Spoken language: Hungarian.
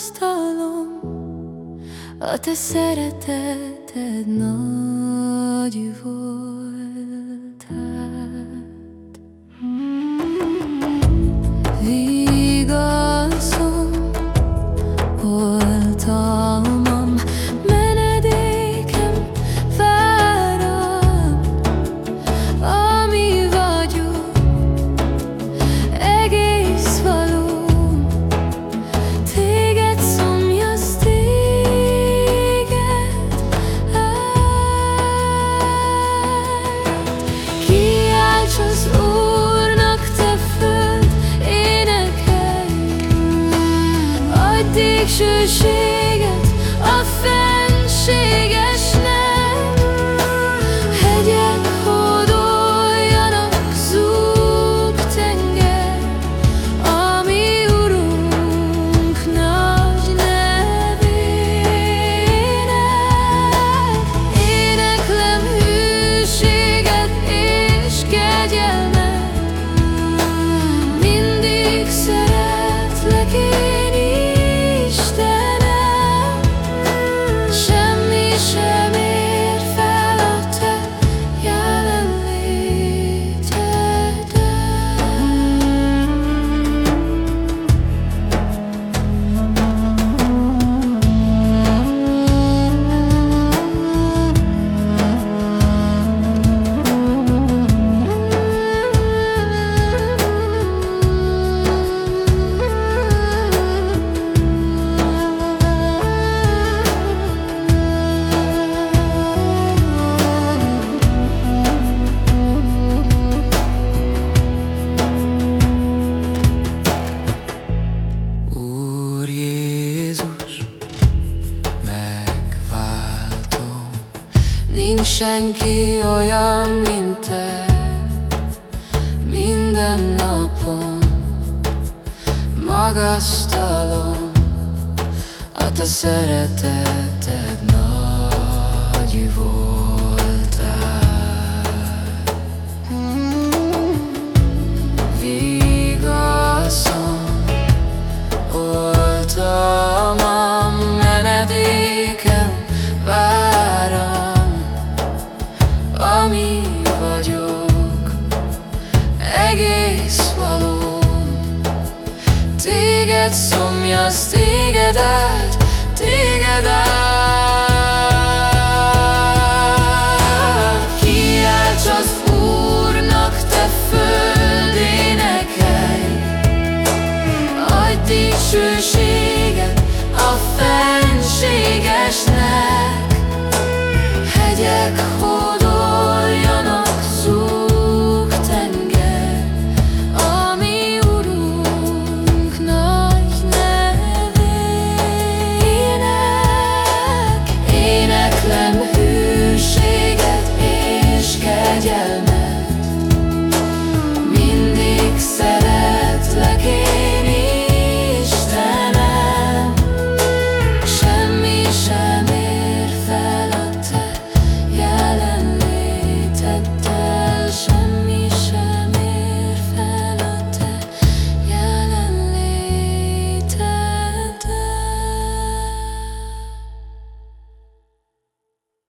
asztalom, a te szereteted nagy volt. Adj dicsőséget senki olyan, mint te. Minden napon magasztalom A te szereteted nagy voltál Téged szomjas, téged át, téged át. Kiálts az Úrnak, te föld, énekelj, Adj dicsőséget a fenségesnek Hegyek